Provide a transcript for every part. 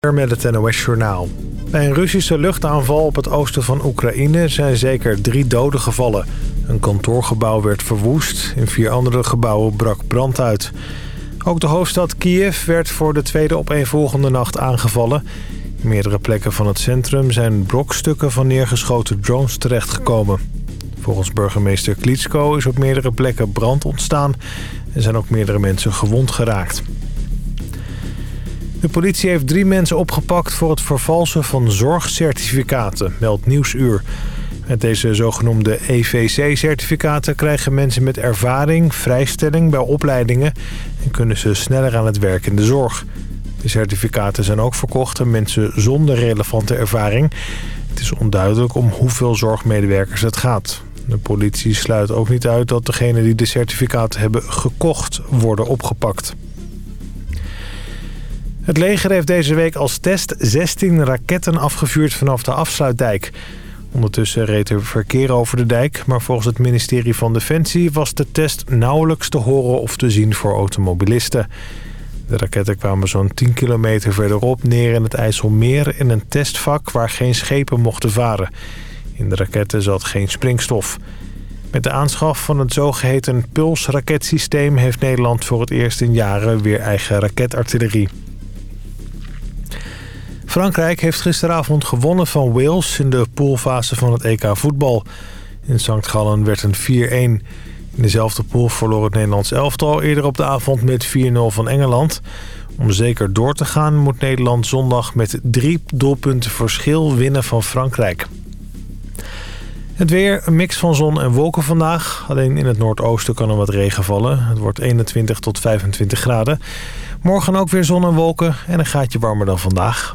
met het NOS-journaal. Bij een Russische luchtaanval op het oosten van Oekraïne zijn zeker drie doden gevallen. Een kantoorgebouw werd verwoest. In vier andere gebouwen brak brand uit. Ook de hoofdstad Kiev werd voor de tweede opeenvolgende nacht aangevallen. In meerdere plekken van het centrum zijn brokstukken van neergeschoten drones terechtgekomen. Volgens burgemeester Klitschko is op meerdere plekken brand ontstaan... en zijn ook meerdere mensen gewond geraakt. De politie heeft drie mensen opgepakt voor het vervalsen van zorgcertificaten, meldt Nieuwsuur. Met deze zogenoemde EVC-certificaten krijgen mensen met ervaring vrijstelling bij opleidingen en kunnen ze sneller aan het werk in de zorg. De certificaten zijn ook verkocht aan mensen zonder relevante ervaring. Het is onduidelijk om hoeveel zorgmedewerkers het gaat. De politie sluit ook niet uit dat degenen die de certificaten hebben gekocht worden opgepakt. Het leger heeft deze week als test 16 raketten afgevuurd vanaf de afsluitdijk. Ondertussen reed er verkeer over de dijk, maar volgens het ministerie van Defensie was de test nauwelijks te horen of te zien voor automobilisten. De raketten kwamen zo'n 10 kilometer verderop neer in het IJsselmeer in een testvak waar geen schepen mochten varen. In de raketten zat geen springstof. Met de aanschaf van het zogeheten Puls-raketsysteem heeft Nederland voor het eerst in jaren weer eigen raketartillerie. Frankrijk heeft gisteravond gewonnen van Wales in de poolfase van het EK voetbal. In St. Gallen werd een 4-1. In dezelfde pool verloor het Nederlands elftal eerder op de avond met 4-0 van Engeland. Om zeker door te gaan moet Nederland zondag met drie doelpunten verschil winnen van Frankrijk. Het weer, een mix van zon en wolken vandaag. Alleen in het noordoosten kan er wat regen vallen. Het wordt 21 tot 25 graden. Morgen ook weer zon en wolken en een gaatje warmer dan vandaag.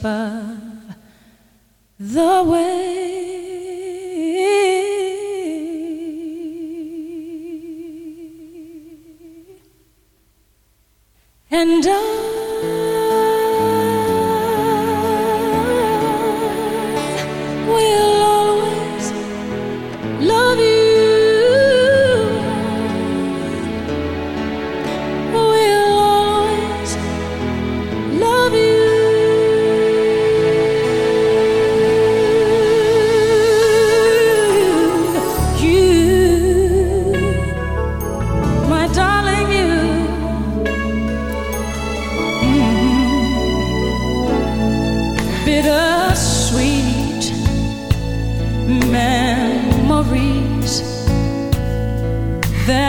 above the way. And I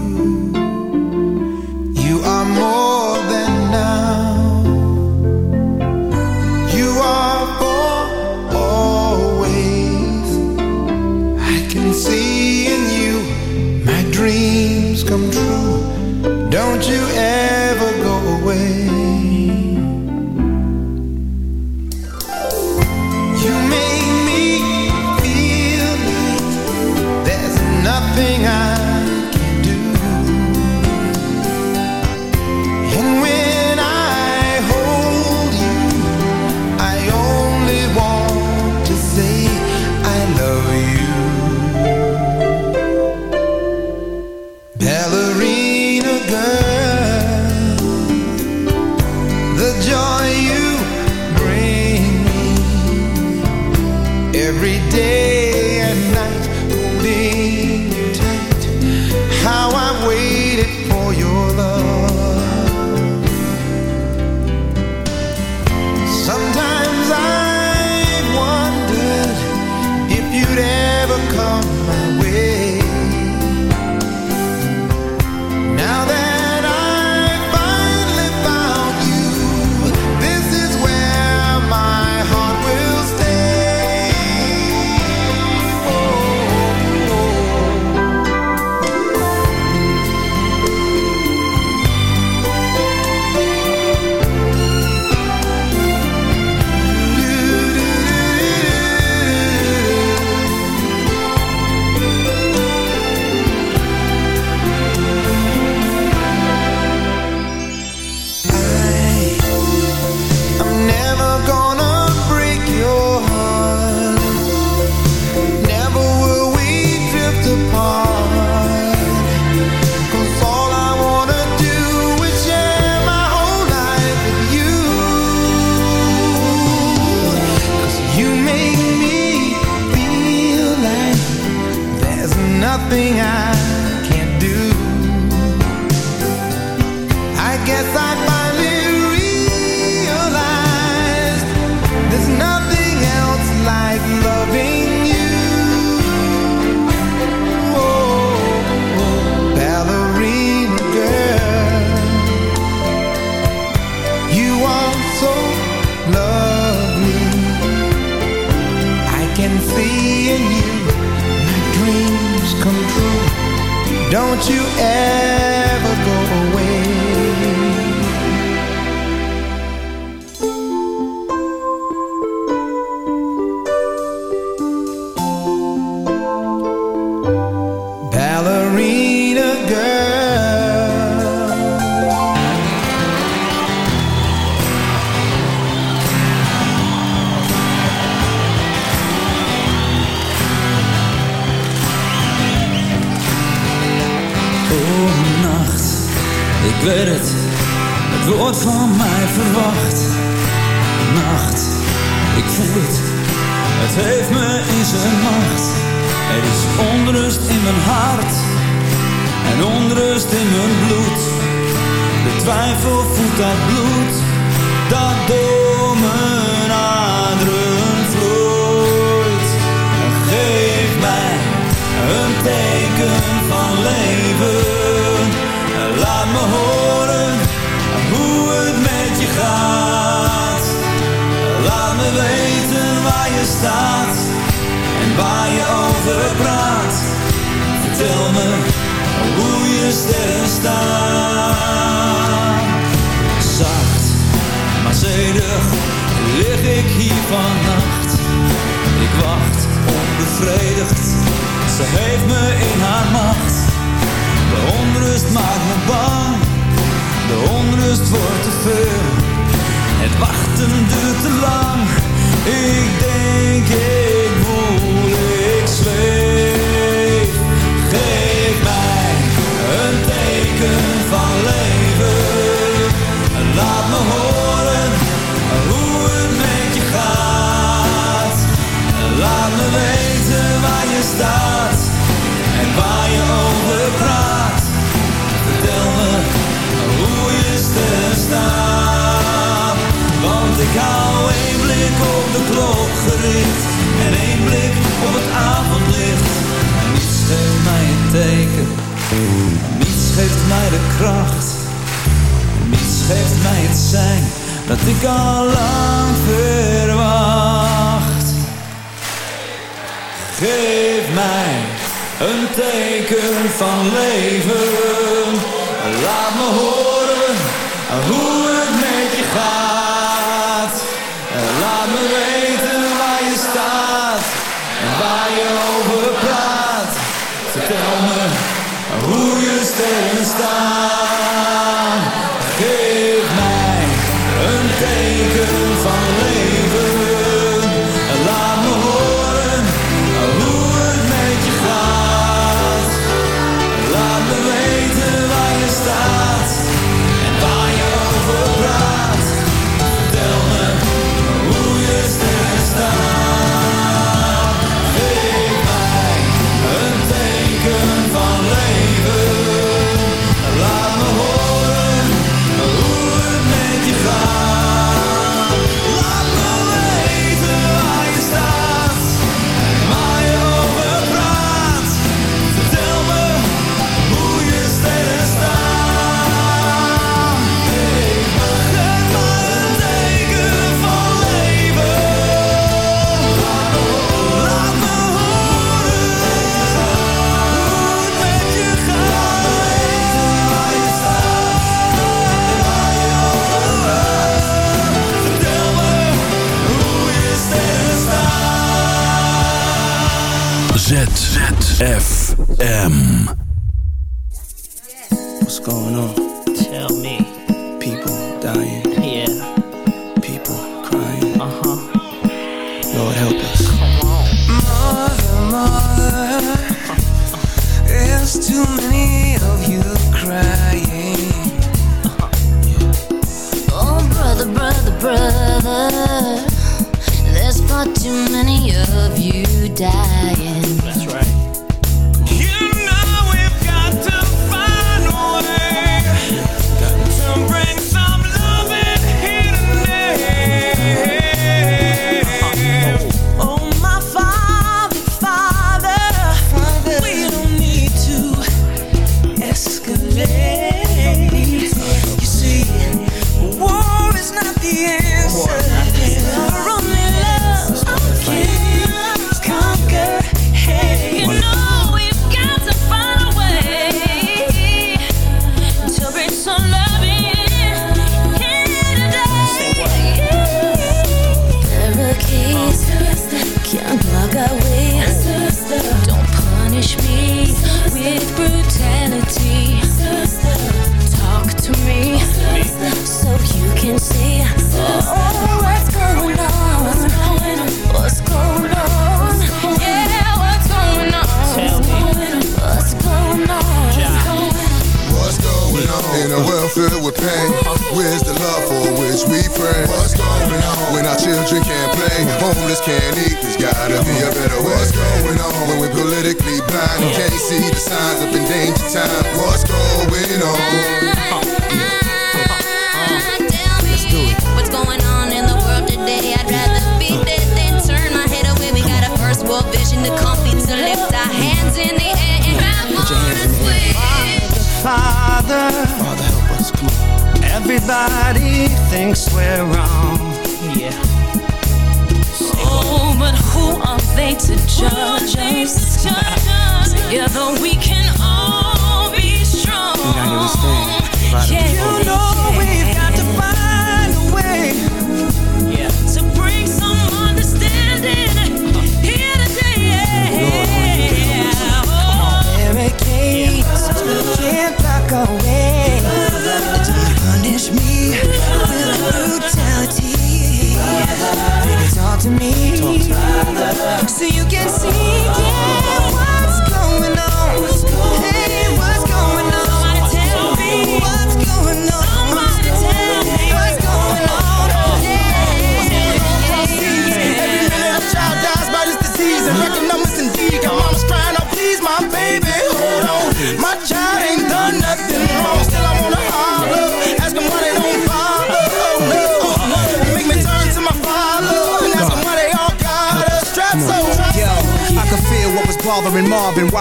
you.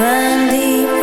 run deep.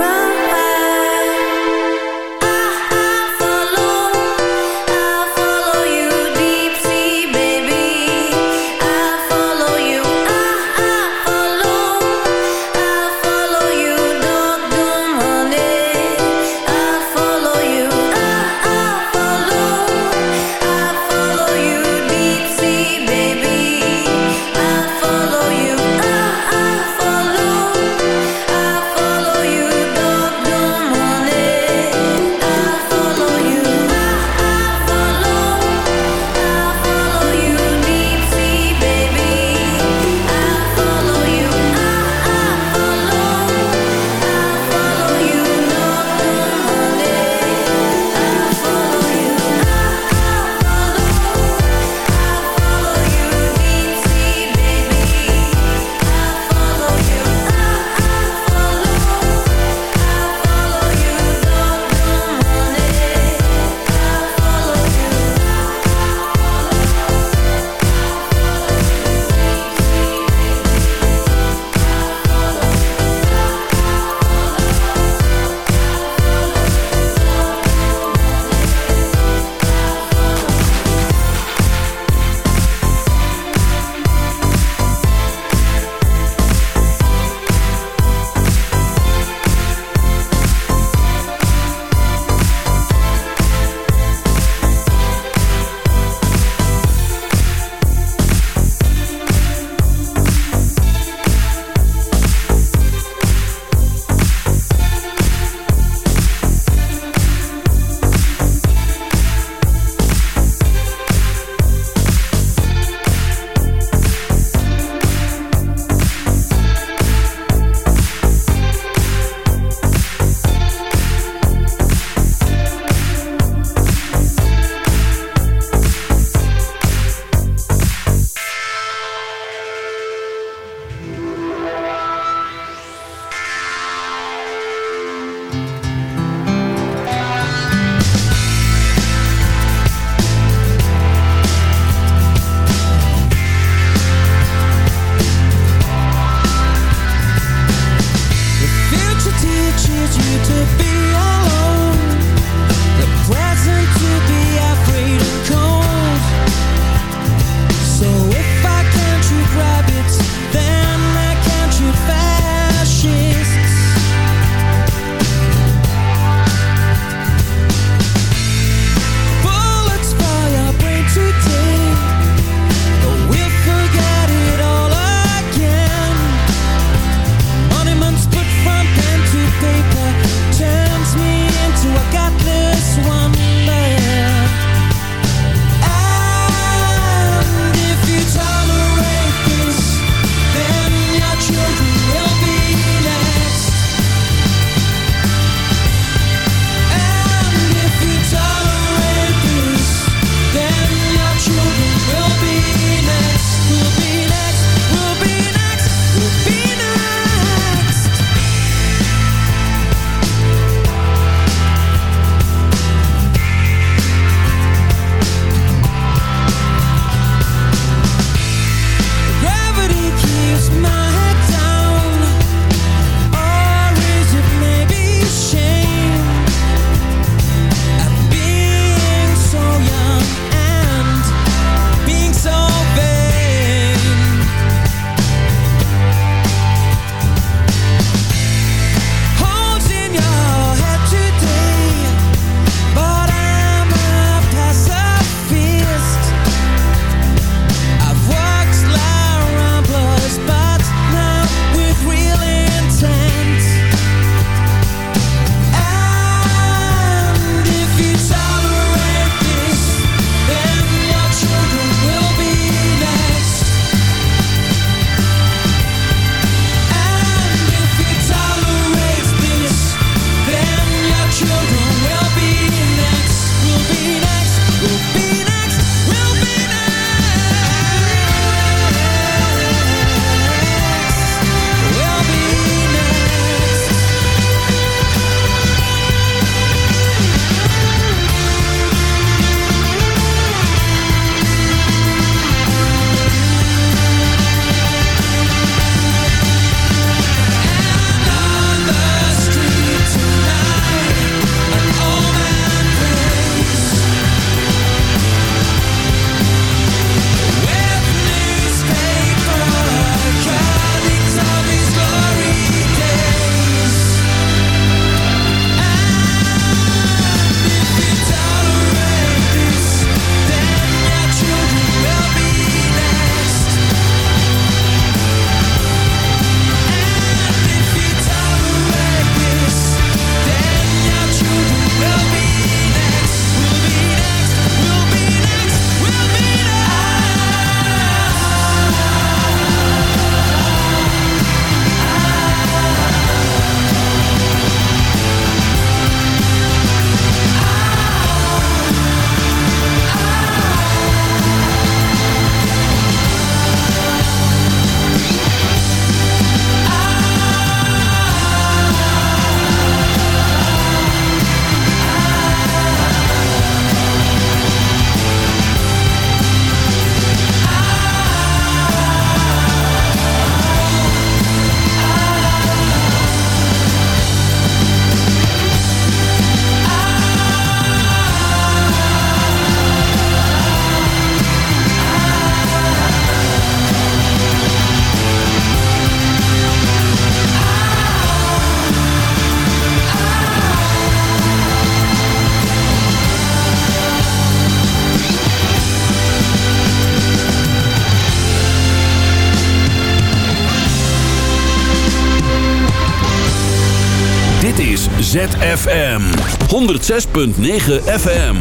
ZFM 106.9 FM.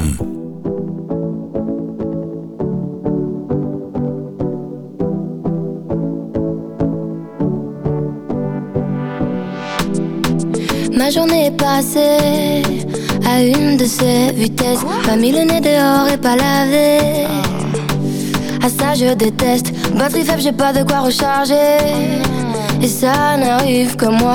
Ma journée est passée à une de ces vitesses. Pas mis le nez dehors et pas lavé. À ça je déteste. Batterie faible, j'ai pas de quoi recharger. Et ça n'arrive que moi.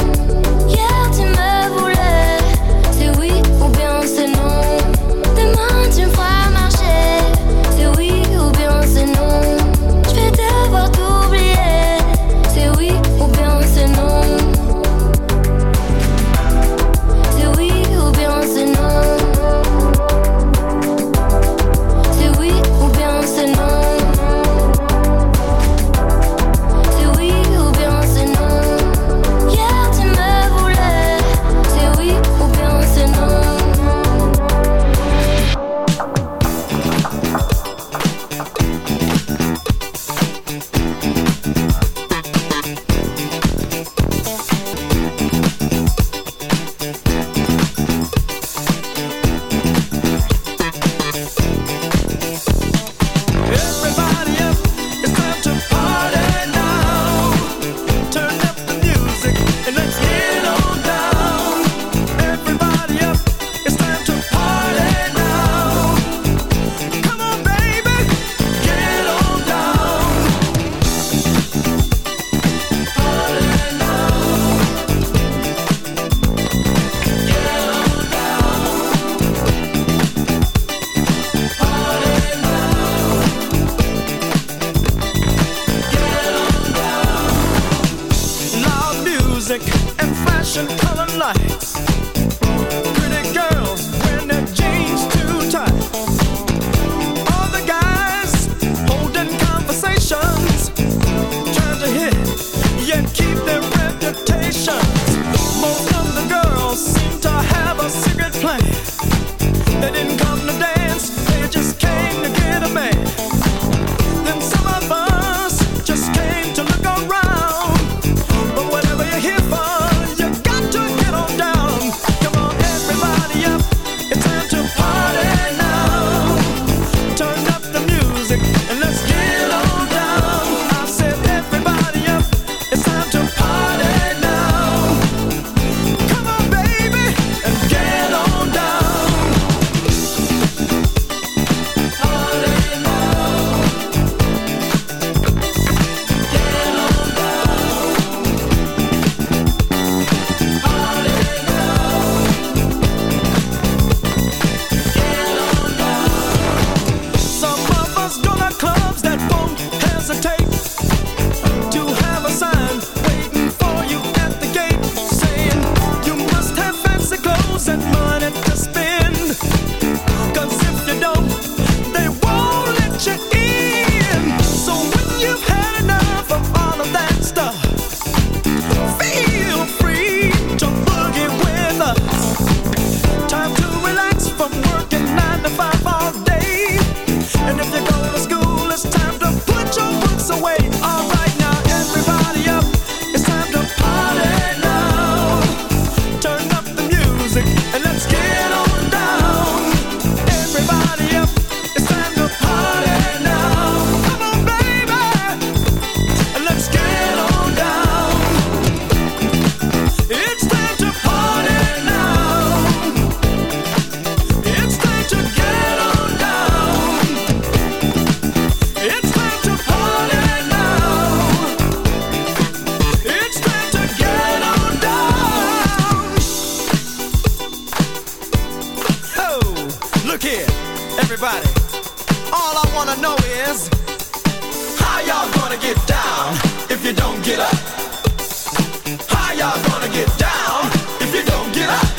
Everybody, all I wanna know is how y'all gonna get down if you don't get up? How y'all gonna get down if you don't get up?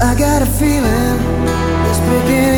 I got a feeling it's beginning.